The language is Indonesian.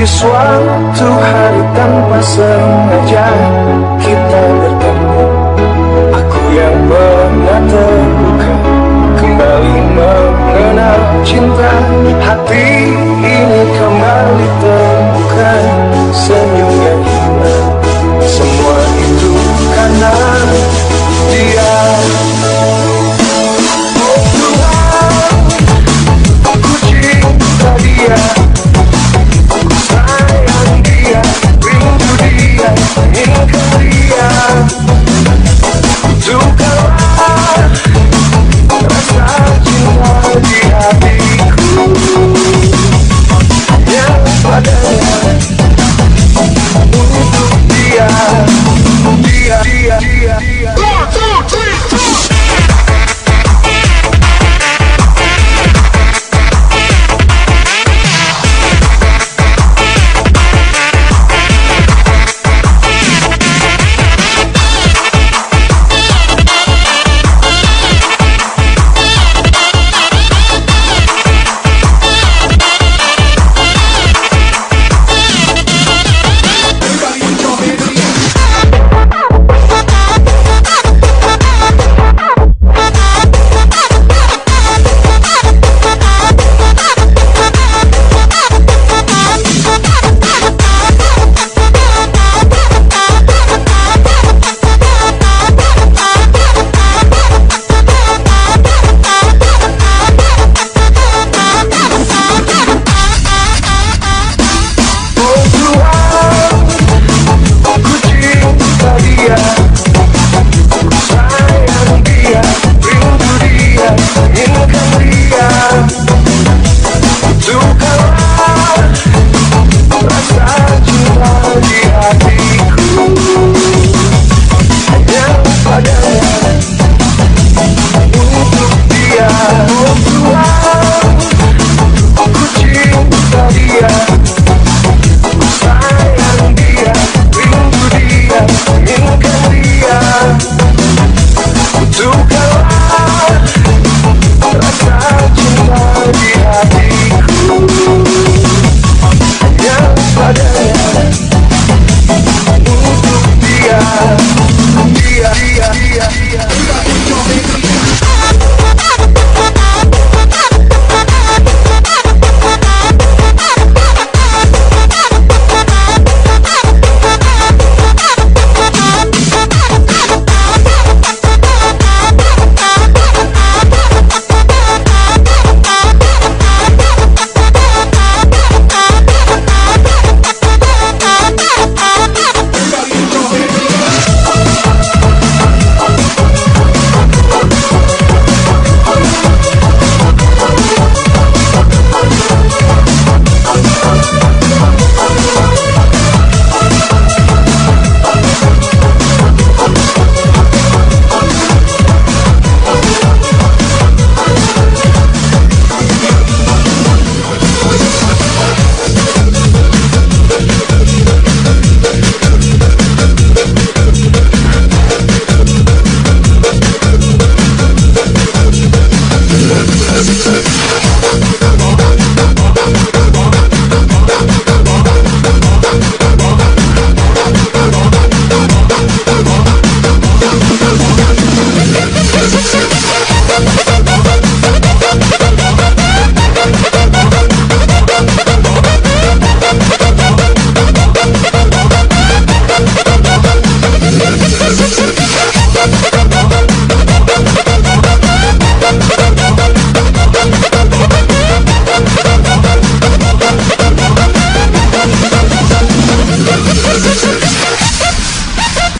Di suatu hari tanpa sengaja kita bertemu. Aku yang pernah terluka Kembali mengenal cinta. Hati ini kembali terbuka yang indah, Semua itu karena